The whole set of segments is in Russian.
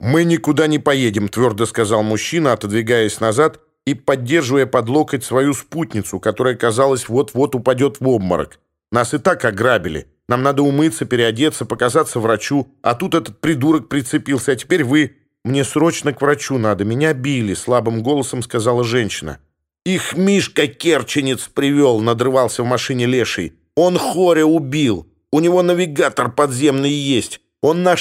«Мы никуда не поедем», — твердо сказал мужчина, отодвигаясь назад и поддерживая под локоть свою спутницу, которая, казалось, вот-вот упадет в обморок. «Нас и так ограбили. Нам надо умыться, переодеться, показаться врачу. А тут этот придурок прицепился, а теперь вы...» «Мне срочно к врачу надо. Меня били», — слабым голосом сказала женщина. «Их Мишка Керченец привел», — надрывался в машине Леший. «Он Хоря убил. У него навигатор подземный есть. Он на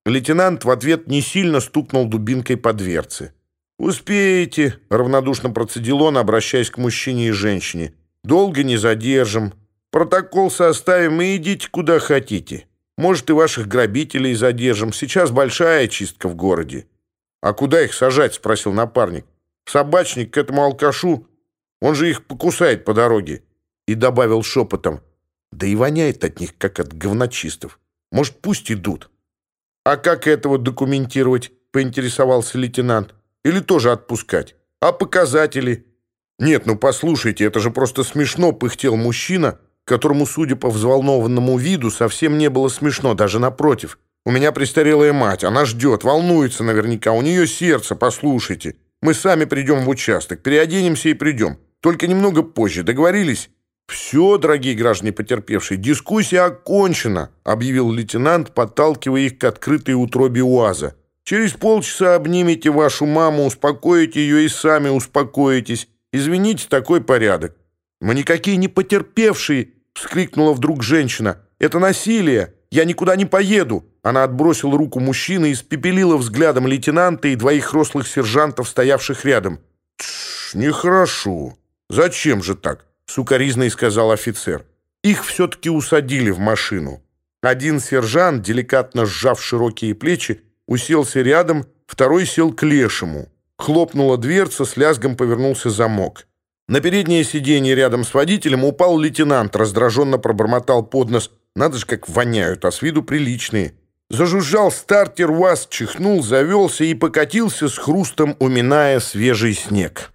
Штаты работает». Лейтенант в ответ не сильно стукнул дубинкой по дверце. «Успеете», — равнодушно процедил он, обращаясь к мужчине и женщине. «Долго не задержим. Протокол составим и идите куда хотите. Может, и ваших грабителей задержим. Сейчас большая чистка в городе». «А куда их сажать?» — спросил напарник. «В собачник к этому алкашу? Он же их покусает по дороге». И добавил шепотом. «Да и воняет от них, как от говночистов. Может, пусть идут». «А как этого документировать?» — поинтересовался лейтенант. «Или тоже отпускать? А показатели?» «Нет, ну послушайте, это же просто смешно», — пыхтел мужчина, которому, судя по взволнованному виду, совсем не было смешно, даже напротив. «У меня престарелая мать, она ждет, волнуется наверняка, у нее сердце, послушайте. Мы сами придем в участок, переоденемся и придем. Только немного позже, договорились?» «Все, дорогие граждане потерпевшие, дискуссия окончена», объявил лейтенант, подталкивая их к открытой утробе УАЗа. «Через полчаса обнимите вашу маму, успокоите ее и сами успокоитесь. Извините, такой порядок». «Мы никакие не потерпевшие!» — вскрикнула вдруг женщина. «Это насилие! Я никуда не поеду!» Она отбросила руку мужчины и испепелила взглядом лейтенанта и двоих рослых сержантов, стоявших рядом. «Тш, нехорошо. Зачем же так?» сукоризной сказал офицер. Их все-таки усадили в машину. Один сержант, деликатно сжав широкие плечи, уселся рядом, второй сел к лешему. Хлопнула дверца, с лязгом повернулся замок. На переднее сиденье рядом с водителем упал лейтенант, раздраженно пробормотал под нос. Надо же, как воняют, а с виду приличные. Зажужжал стартер УАЗ, чихнул, завелся и покатился с хрустом, уминая свежий снег.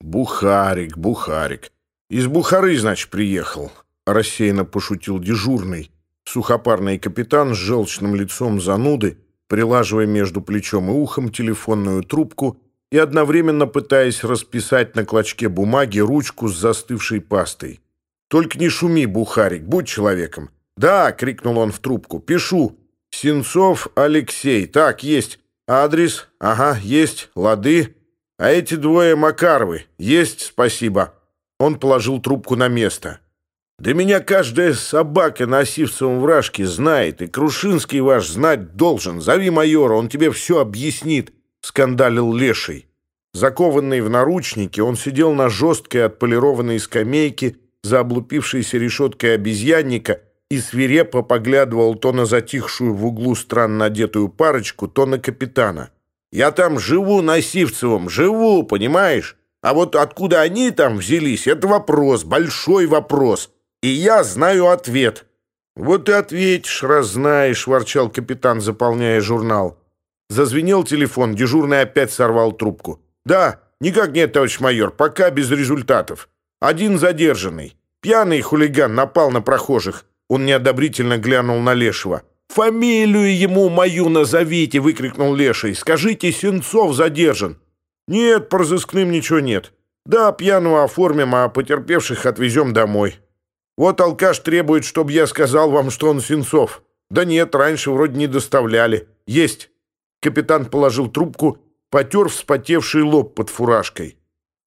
«Бухарик, Бухарик. Из Бухары, значит, приехал», — рассеянно пошутил дежурный. Сухопарный капитан с желчным лицом зануды, прилаживая между плечом и ухом телефонную трубку и одновременно пытаясь расписать на клочке бумаги ручку с застывшей пастой. «Только не шуми, Бухарик, будь человеком». «Да!» — крикнул он в трубку. «Пишу. Сенцов Алексей. Так, есть. Адрес? Ага, есть. Лады. А эти двое Макаровы. Есть, спасибо». Он положил трубку на место. «Да меня каждая собака, носивцем в рашке, знает, и Крушинский ваш знать должен. Зови майора, он тебе все объяснит», — скандалил Леший. Закованный в наручники, он сидел на жесткой отполированной скамейке за облупившейся решеткой обезьянника и свирепо поглядывал то на затихшую в углу странно одетую парочку, то на капитана. «Я там живу, Насивцевым, живу, понимаешь? А вот откуда они там взялись, это вопрос, большой вопрос. И я знаю ответ». «Вот и ответишь, раз знаешь», — ворчал капитан, заполняя журнал. Зазвенел телефон, дежурный опять сорвал трубку. «Да, никак нет, товарищ майор, пока без результатов. Один задержанный. Пьяный хулиган напал на прохожих». Он неодобрительно глянул на Лешего. «Фамилию ему мою назовите!» — выкрикнул Леший. «Скажите, Сенцов задержан!» «Нет, по разыскным ничего нет. Да, пьяного оформим, а потерпевших отвезем домой. Вот алкаш требует, чтобы я сказал вам, что он Сенцов. Да нет, раньше вроде не доставляли. Есть». Капитан положил трубку, потер вспотевший лоб под фуражкой.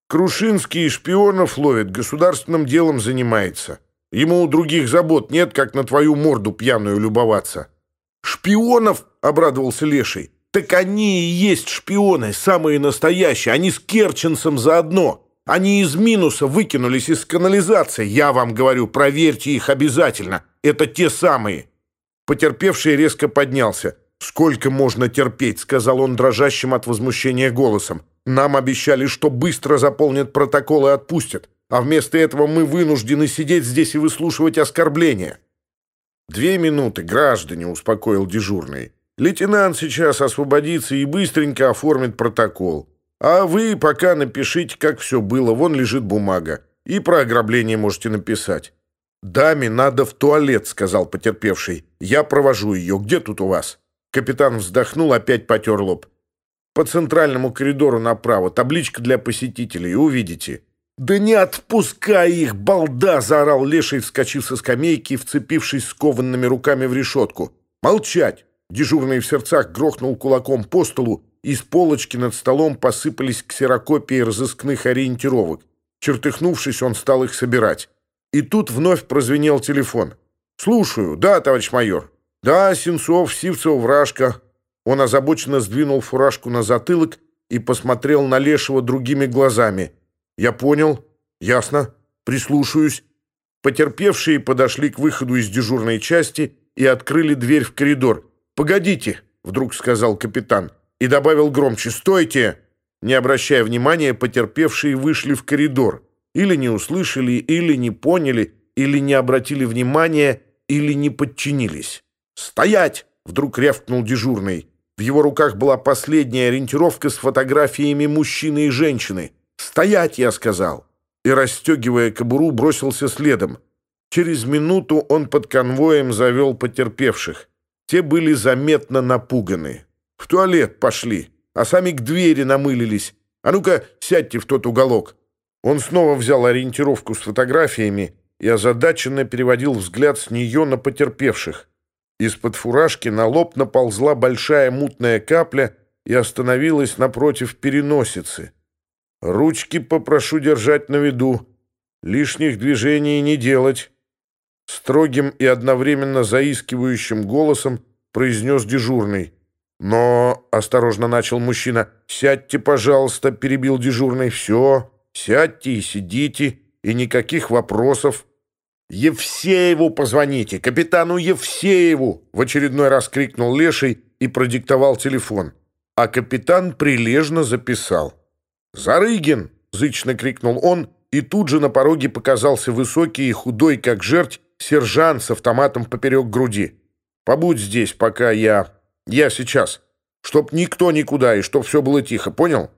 «Крушинский шпионов ловит, государственным делом занимается. Ему других забот нет, как на твою морду пьяную любоваться». «Шпионов?» — обрадовался Леший. Так они и есть шпионы, самые настоящие. Они с Керченцем заодно. Они из минуса выкинулись из канализации. Я вам говорю, проверьте их обязательно. Это те самые». Потерпевший резко поднялся. «Сколько можно терпеть?» — сказал он дрожащим от возмущения голосом. «Нам обещали, что быстро заполнят протокол и отпустят, а вместо этого мы вынуждены сидеть здесь и выслушивать оскорбления». «Две минуты, граждане», — успокоил дежурный. Лейтенант сейчас освободится и быстренько оформит протокол. А вы пока напишите, как все было. Вон лежит бумага. И про ограбление можете написать. «Даме надо в туалет», — сказал потерпевший. «Я провожу ее. Где тут у вас?» Капитан вздохнул, опять потер лоб. «По центральному коридору направо. Табличка для посетителей. Увидите». «Да не отпускай их, балда!» — заорал Леший, вскочив со скамейки и вцепившись скованными руками в решетку. «Молчать!» — дежурный в сердцах грохнул кулаком по столу, и с полочки над столом посыпались ксерокопии разыскных ориентировок. Чертыхнувшись, он стал их собирать. И тут вновь прозвенел телефон. «Слушаю. Да, товарищ майор». «Да, Сенцов, Сивцев, Вражка». Он озабоченно сдвинул фуражку на затылок и посмотрел на Лешего другими глазами. «Я понял. Ясно. Прислушаюсь». Потерпевшие подошли к выходу из дежурной части и открыли дверь в коридор. «Погодите», — вдруг сказал капитан, и добавил громче «Стойте!». Не обращая внимания, потерпевшие вышли в коридор. Или не услышали, или не поняли, или не обратили внимания, или не подчинились. «Стоять!» — вдруг рявкнул дежурный. В его руках была последняя ориентировка с фотографиями мужчины и женщины. «Стоять!» — я сказал. И, расстегивая кобуру, бросился следом. Через минуту он под конвоем завел потерпевших. Те были заметно напуганы. «В туалет пошли, а сами к двери намылились. А ну-ка, сядьте в тот уголок». Он снова взял ориентировку с фотографиями и озадаченно переводил взгляд с нее на потерпевших. Из-под фуражки на лоб наползла большая мутная капля и остановилась напротив переносицы. «Ручки попрошу держать на виду. Лишних движений не делать. Строгим и одновременно заискивающим голосом произнес дежурный. «Но...» — осторожно начал мужчина. «Сядьте, пожалуйста», — перебил дежурный. «Все, сядьте и сидите, и никаких вопросов. «Евсееву позвоните! Капитану Евсееву!» В очередной раз крикнул Леший и продиктовал телефон. А капитан прилежно записал. «Зарыгин!» — зычно крикнул он, и тут же на пороге показался высокий и худой, как жерть, сержант Сержант с автоматом поперек груди. Побудь здесь, пока я... Я сейчас. Чтоб никто никуда и чтоб все было тихо, понял?»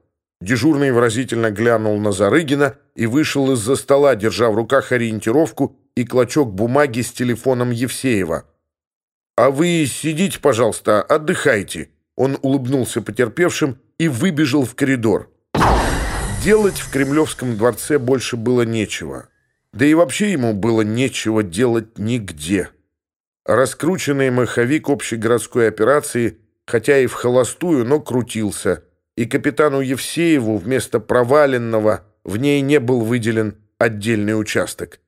Дежурный выразительно глянул на Зарыгина и вышел из-за стола, держа в руках ориентировку и клочок бумаги с телефоном Евсеева. «А вы сидите, пожалуйста, отдыхайте». Он улыбнулся потерпевшим и выбежал в коридор. Делать в Кремлевском дворце больше было нечего. Да и вообще ему было нечего делать нигде. Раскрученный маховик общегородской операции, хотя и в холостую, но крутился, и капитану Евсееву вместо проваленного в ней не был выделен отдельный участок.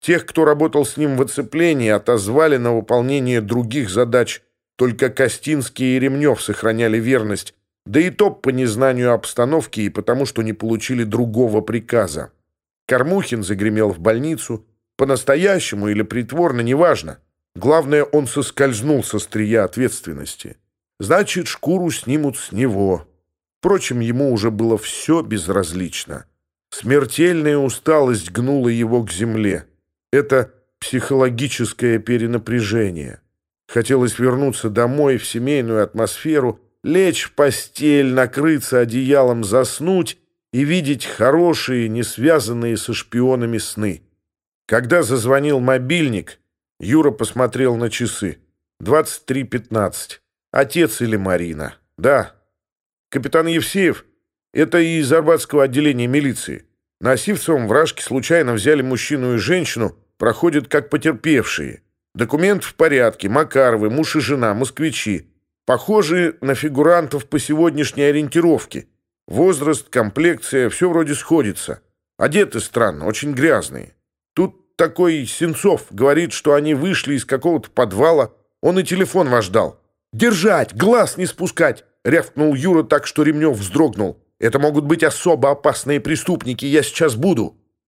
Тех, кто работал с ним в оцеплении, отозвали на выполнение других задач, только Костинский и Ремнев сохраняли верность, да и топ по незнанию обстановки и потому, что не получили другого приказа. Кормухин загремел в больницу. По-настоящему или притворно, неважно. Главное, он соскользнул со стрия ответственности. Значит, шкуру снимут с него. Впрочем, ему уже было все безразлично. Смертельная усталость гнула его к земле. Это психологическое перенапряжение. Хотелось вернуться домой в семейную атмосферу, лечь в постель, накрыться одеялом, заснуть и видеть хорошие, не связанные со шпионами сны. Когда зазвонил мобильник, Юра посмотрел на часы. 23.15. Отец или Марина? Да. Капитан Евсеев? Это из Арбатского отделения милиции. На Сивцевом вражке случайно взяли мужчину и женщину, проходят как потерпевшие. Документ в порядке, Макаровы, муж и жена, москвичи. Похожи на фигурантов по сегодняшней ориентировке – Возраст, комплекция — все вроде сходится. Одеты странно, очень грязные. Тут такой Сенцов говорит, что они вышли из какого-то подвала. Он и телефон вас ждал. «Держать! Глаз не спускать!» — рявкнул Юра так, что Ремнев вздрогнул. «Это могут быть особо опасные преступники. Я сейчас буду!»